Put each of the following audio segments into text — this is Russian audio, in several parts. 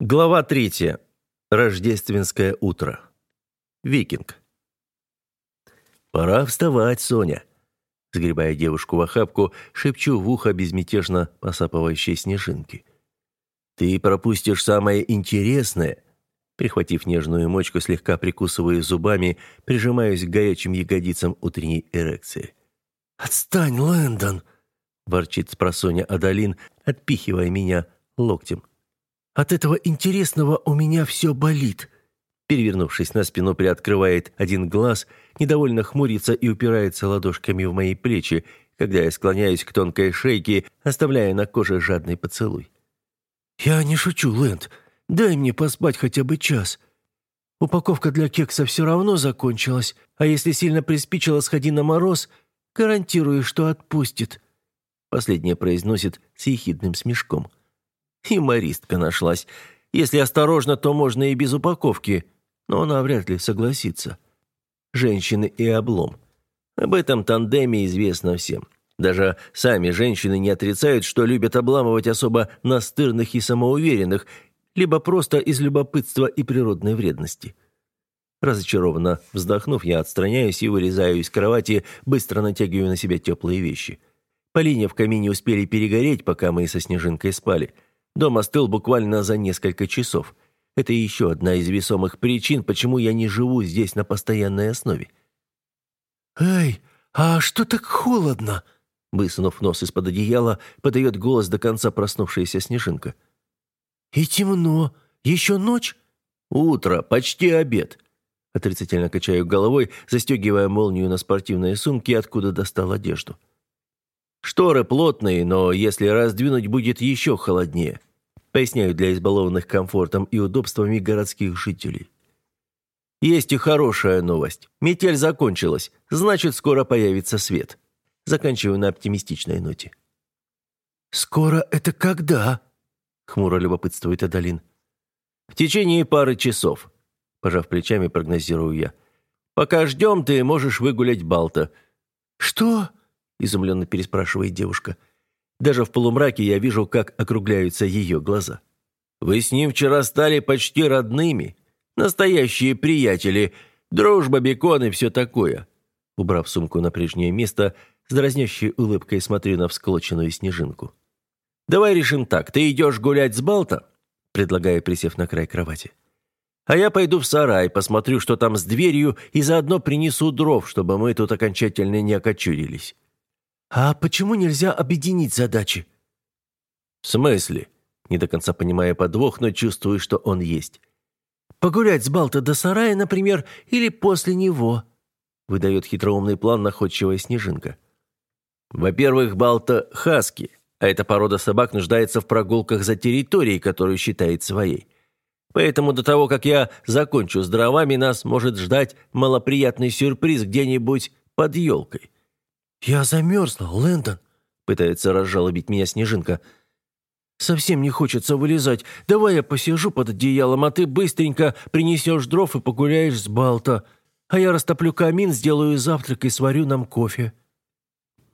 Глава третья. Рождественское утро. Викинг. «Пора вставать, Соня!» Сгребая девушку в охапку, шепчу в ухо безмятежно посапывающей снежинки. «Ты пропустишь самое интересное!» Прихватив нежную мочку, слегка прикусываю зубами, прижимаюсь к горячим ягодицам утренней эрекции. «Отстань, Лэндон!» – ворчит спросоня Адалин, отпихивая меня локтем. От этого интересного у меня все болит». Перевернувшись на спину, приоткрывает один глаз, недовольно хмурится и упирается ладошками в мои плечи, когда я склоняюсь к тонкой шейке, оставляя на коже жадный поцелуй. «Я не шучу, Лэнд. Дай мне поспать хотя бы час. Упаковка для кекса все равно закончилась, а если сильно приспичило, сходи на мороз, гарантирую, что отпустит». Последнее произносит с ехидным смешком. Юмористка нашлась. Если осторожно, то можно и без упаковки, но она вряд ли согласится. Женщины и облом. Об этом тандеме известно всем. Даже сами женщины не отрицают, что любят обламывать особо настырных и самоуверенных, либо просто из любопытства и природной вредности. Разочарованно вздохнув, я отстраняюсь и вылезаю из кровати, быстро натягиваю на себя теплые вещи. Полине в камине успели перегореть, пока мы со Снежинкой спали – Дом остыл буквально за несколько часов. Это еще одна из весомых причин, почему я не живу здесь на постоянной основе. «Эй, а что так холодно?» Высунув нос из-под одеяла, подает голос до конца проснувшаяся снежинка. «И темно. Еще ночь?» «Утро, почти обед». Отрицательно качаю головой, застегивая молнию на спортивные сумки, откуда достал одежду. Шторы плотные, но если раздвинуть, будет еще холоднее. Поясняю для избалованных комфортом и удобствами городских жителей. Есть и хорошая новость. Метель закончилась, значит, скоро появится свет. Заканчиваю на оптимистичной ноте. «Скоро это когда?» — хмуро любопытствует Адалин. «В течение пары часов», — пожав плечами, прогнозирую я. «Пока ждем, ты можешь выгулять Балта». «Что?» Изумленно переспрашивает девушка. Даже в полумраке я вижу, как округляются ее глаза. «Вы с ним вчера стали почти родными. Настоящие приятели. Дружба, бекон и все такое». Убрав сумку на прежнее место, с дразнящей улыбкой смотрю на всклоченную снежинку. «Давай решим так. Ты идешь гулять с Балта?» Предлагаю, присев на край кровати. «А я пойду в сарай, посмотрю, что там с дверью, и заодно принесу дров, чтобы мы тут окончательно не окочурились». «А почему нельзя объединить задачи?» «В смысле?» Не до конца понимая подвох, но чувствую, что он есть. «Погулять с Балта до сарая, например, или после него?» Выдает хитроумный план находчивая снежинка. «Во-первых, Балта – хаски, а эта порода собак нуждается в прогулках за территорией, которую считает своей. Поэтому до того, как я закончу с дровами, нас может ждать малоприятный сюрприз где-нибудь под елкой». «Я замерзла, Лэндон», — пытается разжалобить меня Снежинка. «Совсем не хочется вылезать. Давай я посижу под одеялом, а ты быстренько принесешь дров и погуляешь с Балта. А я растоплю камин, сделаю завтрак и сварю нам кофе».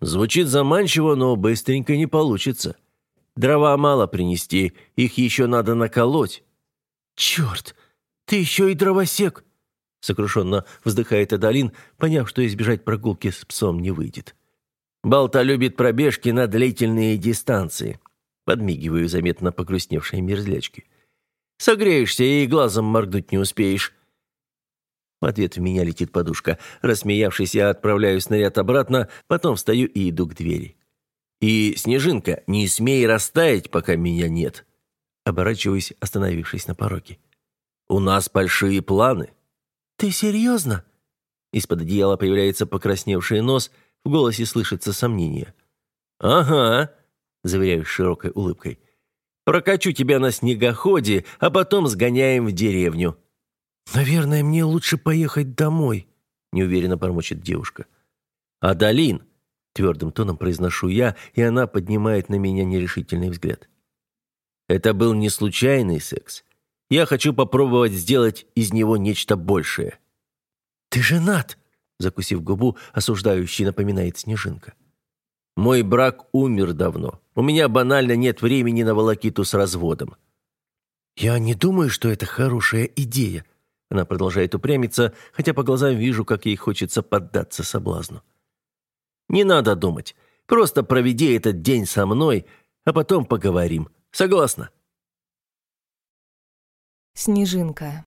Звучит заманчиво, но быстренько не получится. Дрова мало принести, их еще надо наколоть. «Черт, ты еще и дровосек!» Сокрушенно вздыхает Адалин, поняв, что избежать прогулки с псом не выйдет. Балта любит пробежки на длительные дистанции. Подмигиваю заметно погрустневшей мерзлячки. Согреешься и глазом моргнуть не успеешь. В ответ в меня летит подушка. Рассмеявшись, я отправляю снаряд обратно, потом встаю и иду к двери. И, Снежинка, не смей растаять, пока меня нет. Оборачиваюсь, остановившись на пороге. У нас большие планы. «Ты серьезно?» Из-под одеяла появляется покрасневший нос, в голосе слышится сомнение. «Ага», — заверяю широкой улыбкой. «Прокачу тебя на снегоходе, а потом сгоняем в деревню». «Наверное, мне лучше поехать домой», — неуверенно промочит девушка. «Адалин», — твердым тоном произношу я, и она поднимает на меня нерешительный взгляд. «Это был не случайный секс. Я хочу попробовать сделать из него нечто большее». «Ты женат?» – закусив губу, осуждающий напоминает Снежинка. «Мой брак умер давно. У меня банально нет времени на волокиту с разводом». «Я не думаю, что это хорошая идея», она продолжает упрямиться, хотя по глазам вижу, как ей хочется поддаться соблазну. «Не надо думать. Просто проведи этот день со мной, а потом поговорим. Согласна?» Снежинка.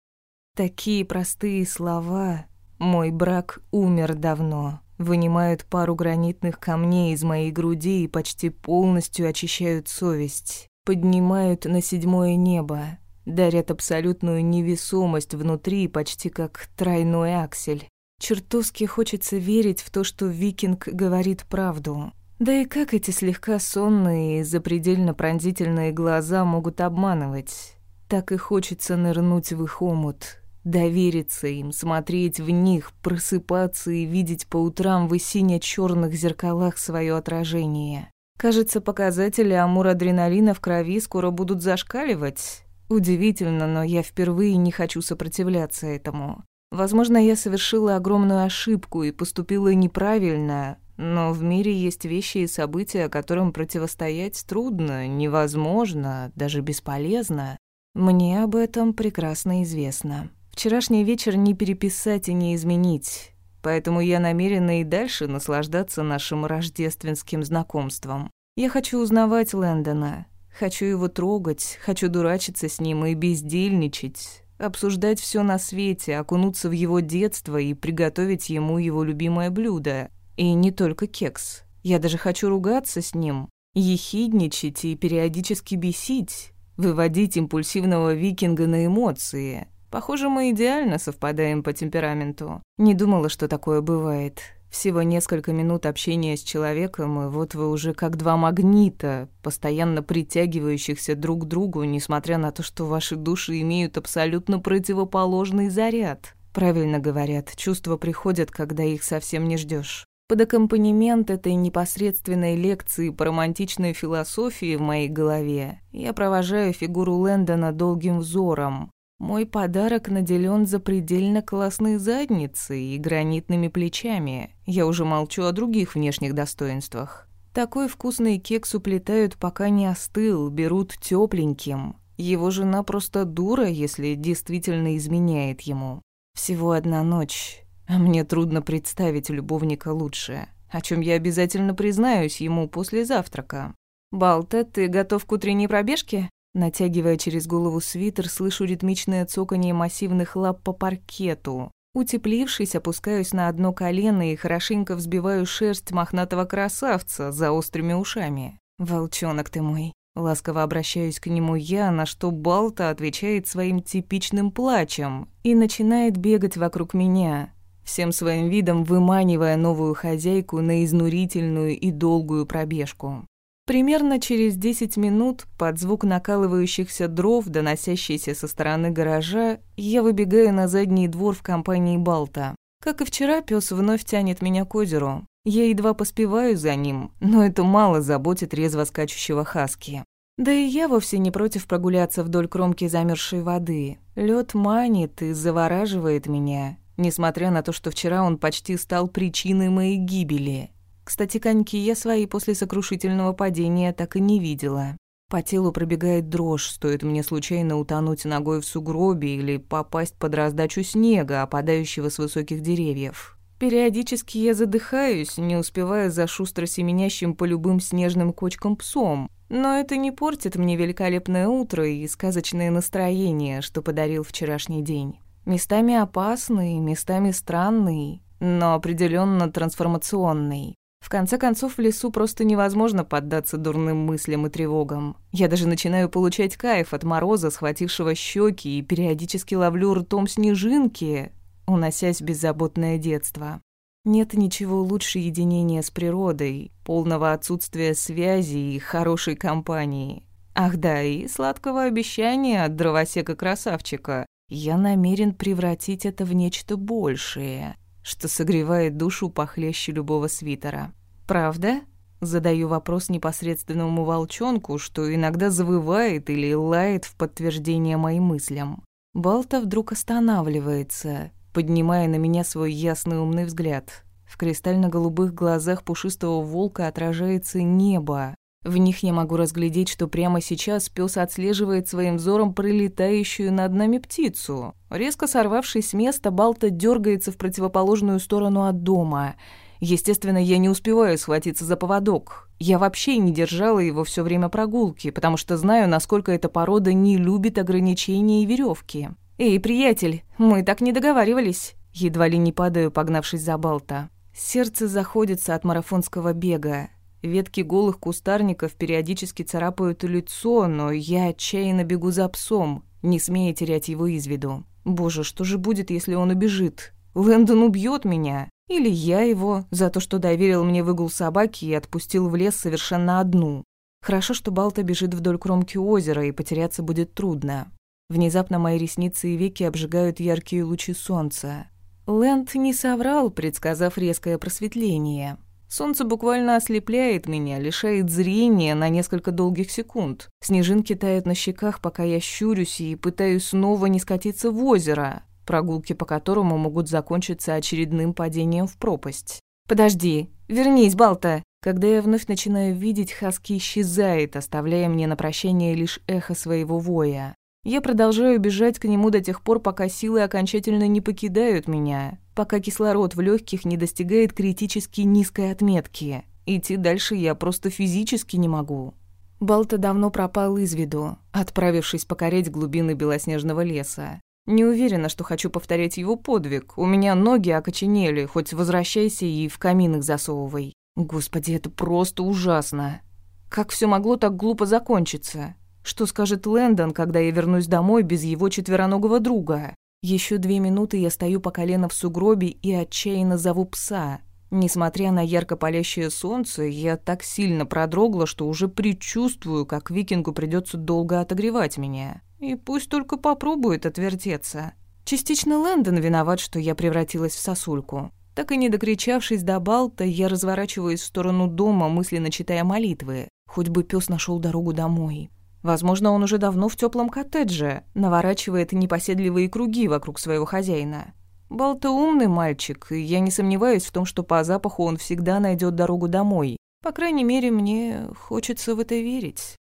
Такие простые слова. Мой брак умер давно. Вынимают пару гранитных камней из моей груди и почти полностью очищают совесть. Поднимают на седьмое небо дарят абсолютную невесомость внутри, почти как тройной аксель. Чертовски хочется верить в то, что викинг говорит правду. Да и как эти слегка сонные и запредельно пронзительные глаза могут обманывать? Так и хочется нырнуть в их омут, довериться им, смотреть в них, просыпаться и видеть по утрам в сине-черных зеркалах свое отражение. Кажется, показатели амур-адреналина в крови скоро будут зашкаливать. Удивительно, но я впервые не хочу сопротивляться этому. Возможно, я совершила огромную ошибку и поступила неправильно, но в мире есть вещи и события, которым противостоять трудно, невозможно, даже бесполезно. Мне об этом прекрасно известно. Вчерашний вечер не переписать и не изменить, поэтому я намерена и дальше наслаждаться нашим рождественским знакомством. Я хочу узнавать Лэндона, Хочу его трогать, хочу дурачиться с ним и бездельничать, обсуждать все на свете, окунуться в его детство и приготовить ему его любимое блюдо. И не только кекс. Я даже хочу ругаться с ним, ехидничать и периодически бесить, выводить импульсивного викинга на эмоции. Похоже, мы идеально совпадаем по темпераменту. Не думала, что такое бывает. Всего несколько минут общения с человеком, и вот вы уже как два магнита, постоянно притягивающихся друг к другу, несмотря на то, что ваши души имеют абсолютно противоположный заряд. Правильно говорят, чувства приходят, когда их совсем не ждешь. Под аккомпанемент этой непосредственной лекции по романтичной философии в моей голове я провожаю фигуру Лэндона долгим взором, мой подарок наделен запредельно классной задницей и гранитными плечами. Я уже молчу о других внешних достоинствах. Такой вкусный кекс уплетают, пока не остыл, берут тепленьким. Его жена просто дура, если действительно изменяет ему. Всего одна ночь, а мне трудно представить любовника лучше, о чем я обязательно признаюсь ему после завтрака. «Балта, ты готов к утренней пробежке?» Натягивая через голову свитер, слышу ритмичное цоканье массивных лап по паркету. Утеплившись, опускаюсь на одно колено и хорошенько взбиваю шерсть мохнатого красавца за острыми ушами. «Волчонок ты мой!» Ласково обращаюсь к нему я, на что Балта отвечает своим типичным плачем и начинает бегать вокруг меня, всем своим видом выманивая новую хозяйку на изнурительную и долгую пробежку. Примерно через 10 минут, под звук накалывающихся дров, доносящийся со стороны гаража, я выбегаю на задний двор в компании Балта. Как и вчера, пес вновь тянет меня к озеру. Я едва поспеваю за ним, но это мало заботит резво скачущего хаски. Да и я вовсе не против прогуляться вдоль кромки замерзшей воды. Лед манит и завораживает меня, несмотря на то, что вчера он почти стал причиной моей гибели. Кстати, коньки я свои после сокрушительного падения так и не видела. По телу пробегает дрожь, стоит мне случайно утонуть ногой в сугробе или попасть под раздачу снега, опадающего с высоких деревьев. Периодически я задыхаюсь, не успевая за шустро семенящим по любым снежным кочкам псом. Но это не портит мне великолепное утро и сказочное настроение, что подарил вчерашний день. Местами опасный, местами странный, но определенно трансформационный. В конце концов, в лесу просто невозможно поддаться дурным мыслям и тревогам. Я даже начинаю получать кайф от мороза, схватившего щеки, и периодически ловлю ртом снежинки, уносясь в беззаботное детство. Нет ничего лучше единения с природой, полного отсутствия связи и хорошей компании. Ах да, и сладкого обещания от дровосека-красавчика. Я намерен превратить это в нечто большее — что согревает душу похлеще любого свитера. «Правда?» Задаю вопрос непосредственному волчонку, что иногда завывает или лает в подтверждение моим мыслям. Балта вдруг останавливается, поднимая на меня свой ясный умный взгляд. В кристально-голубых глазах пушистого волка отражается небо, В них я могу разглядеть, что прямо сейчас пес отслеживает своим взором пролетающую над нами птицу. Резко сорвавшись с места, Балта дергается в противоположную сторону от дома. Естественно, я не успеваю схватиться за поводок. Я вообще не держала его все время прогулки, потому что знаю, насколько эта порода не любит ограничения и веревки. «Эй, приятель, мы так не договаривались!» Едва ли не падаю, погнавшись за Балта. Сердце заходится от марафонского бега. Ветки голых кустарников периодически царапают лицо, но я отчаянно бегу за псом, не смея терять его из виду. Боже, что же будет, если он убежит? Лэндон убьет меня. Или я его за то, что доверил мне выгул собаки и отпустил в лес совершенно одну. Хорошо, что Балта бежит вдоль кромки озера, и потеряться будет трудно. Внезапно мои ресницы и веки обжигают яркие лучи солнца. Лэнд не соврал, предсказав резкое просветление. Солнце буквально ослепляет меня, лишает зрения на несколько долгих секунд. Снежинки тают на щеках, пока я щурюсь и пытаюсь снова не скатиться в озеро, прогулки по которому могут закончиться очередным падением в пропасть. «Подожди, вернись, Балта!» Когда я вновь начинаю видеть, Хаски исчезает, оставляя мне на прощание лишь эхо своего воя. Я продолжаю бежать к нему до тех пор, пока силы окончательно не покидают меня, пока кислород в легких не достигает критически низкой отметки. Идти дальше я просто физически не могу. Балта давно пропал из виду, отправившись покорять глубины белоснежного леса. Не уверена, что хочу повторять его подвиг. У меня ноги окоченели, хоть возвращайся и в камин их засовывай. Господи, это просто ужасно. Как все могло так глупо закончиться? Что скажет Лэндон, когда я вернусь домой без его четвероногого друга? Еще две минуты я стою по колено в сугробе и отчаянно зову пса. Несмотря на ярко палящее солнце, я так сильно продрогла, что уже предчувствую, как викингу придется долго отогревать меня. И пусть только попробует отвертеться. Частично Лэндон виноват, что я превратилась в сосульку. Так и не докричавшись до Балта, я разворачиваюсь в сторону дома, мысленно читая молитвы. Хоть бы пес нашел дорогу домой. Возможно, он уже давно в теплом коттедже, наворачивает непоседливые круги вокруг своего хозяина. Балта умный мальчик, и я не сомневаюсь в том, что по запаху он всегда найдет дорогу домой. По крайней мере, мне хочется в это верить.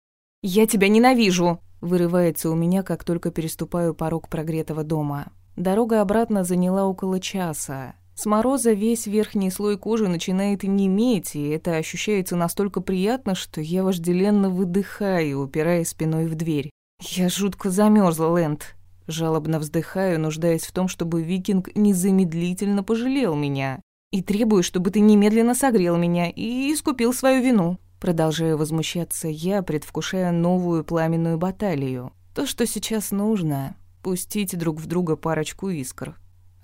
«Я тебя ненавижу!» – вырывается у меня, как только переступаю порог прогретого дома. Дорога обратно заняла около часа. С мороза весь верхний слой кожи начинает неметь, и это ощущается настолько приятно, что я вожделенно выдыхаю, упираясь спиной в дверь. Я жутко замерзла, Лэнд. Жалобно вздыхаю, нуждаясь в том, чтобы викинг незамедлительно пожалел меня. И требую, чтобы ты немедленно согрел меня и искупил свою вину. Продолжаю возмущаться я, предвкушая новую пламенную баталию. То, что сейчас нужно — пустить друг в друга парочку искр.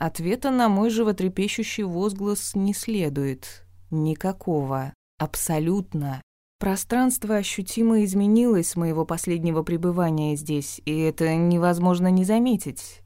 Ответа на мой животрепещущий возглас не следует. Никакого. Абсолютно. Пространство ощутимо изменилось с моего последнего пребывания здесь, и это невозможно не заметить.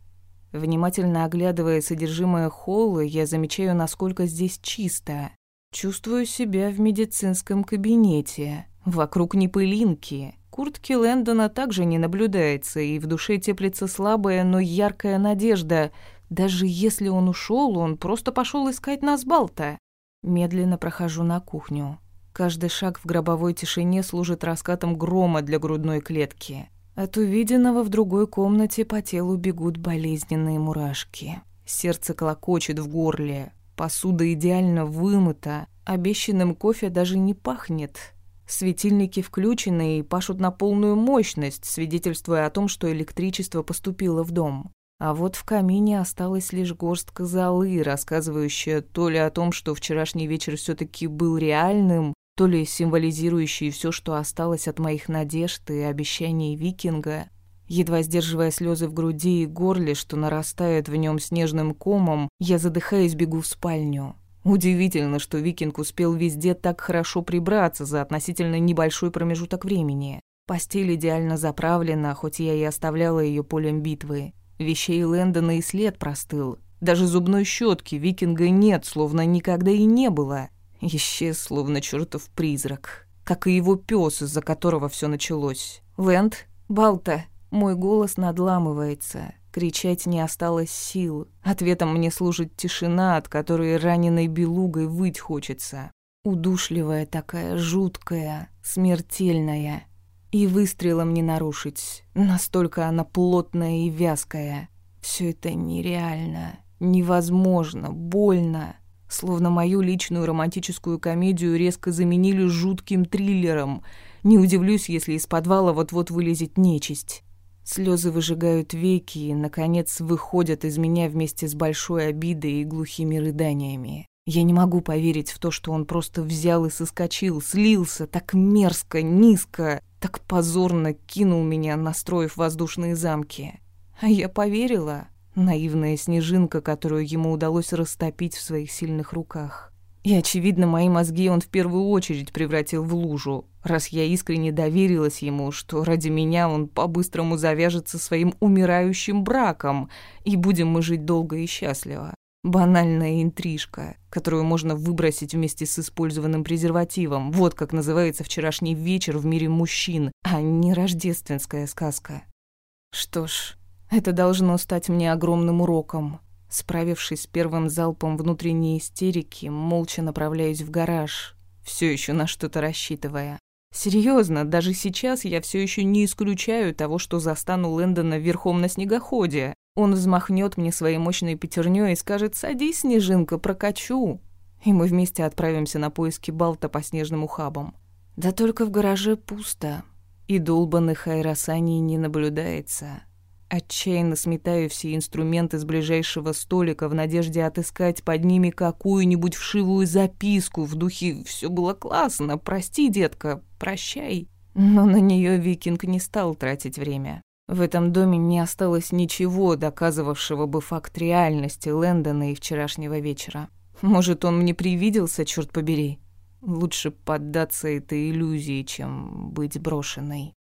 Внимательно оглядывая содержимое холла, я замечаю, насколько здесь чисто. Чувствую себя в медицинском кабинете. Вокруг не пылинки. Куртки Лэндона также не наблюдается, и в душе теплится слабая, но яркая надежда — даже если он ушел, он просто пошел искать нас Балта. Медленно прохожу на кухню. Каждый шаг в гробовой тишине служит раскатом грома для грудной клетки. От увиденного в другой комнате по телу бегут болезненные мурашки. Сердце колокочет в горле. Посуда идеально вымыта. Обещанным кофе даже не пахнет. Светильники включены и пашут на полную мощность, свидетельствуя о том, что электричество поступило в дом. А вот в камине осталась лишь горстка золы, рассказывающая то ли о том, что вчерашний вечер все таки был реальным, то ли символизирующий все, что осталось от моих надежд и обещаний викинга. Едва сдерживая слезы в груди и горле, что нарастает в нем снежным комом, я задыхаясь бегу в спальню. Удивительно, что викинг успел везде так хорошо прибраться за относительно небольшой промежуток времени. Постель идеально заправлена, хоть я и оставляла ее полем битвы. Вещей Лэндона и след простыл. Даже зубной щетки викинга нет, словно никогда и не было. Исчез, словно чертов призрак. Как и его пес, из-за которого все началось. «Лэнд? Балта!» Мой голос надламывается. Кричать не осталось сил. Ответом мне служит тишина, от которой раненой белугой выть хочется. Удушливая такая, жуткая, смертельная. И выстрелом не нарушить. Настолько она плотная и вязкая. Все это нереально, невозможно, больно. Словно мою личную романтическую комедию резко заменили жутким триллером. Не удивлюсь, если из подвала вот-вот вылезет нечисть. Слезы выжигают веки и, наконец, выходят из меня вместе с большой обидой и глухими рыданиями. Я не могу поверить в то, что он просто взял и соскочил, слился так мерзко, низко, так позорно кинул меня, настроив воздушные замки. А я поверила, наивная снежинка, которую ему удалось растопить в своих сильных руках. И, очевидно, мои мозги он в первую очередь превратил в лужу, раз я искренне доверилась ему, что ради меня он по-быстрому завяжется своим умирающим браком, и будем мы жить долго и счастливо. Банальная интрижка, которую можно выбросить вместе с использованным презервативом. Вот как называется вчерашний вечер в мире мужчин, а не рождественская сказка. Что ж, это должно стать мне огромным уроком. Справившись с первым залпом внутренней истерики, молча направляюсь в гараж, все еще на что-то рассчитывая. Серьезно, даже сейчас я все еще не исключаю того, что застану Лэндона верхом на снегоходе. Он взмахнет мне своей мощной пятерней и скажет «Садись, Снежинка, прокачу». И мы вместе отправимся на поиски Балта по снежным ухабам. Да только в гараже пусто, и долбанных аэросаний не наблюдается. Отчаянно сметаю все инструменты с ближайшего столика в надежде отыскать под ними какую-нибудь вшивую записку в духе «Все было классно, прости, детка, прощай». Но на нее викинг не стал тратить время. В этом доме не осталось ничего, доказывавшего бы факт реальности Лэндона и вчерашнего вечера. Может, он мне привиделся, черт побери? Лучше поддаться этой иллюзии, чем быть брошенной.